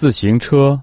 自行车。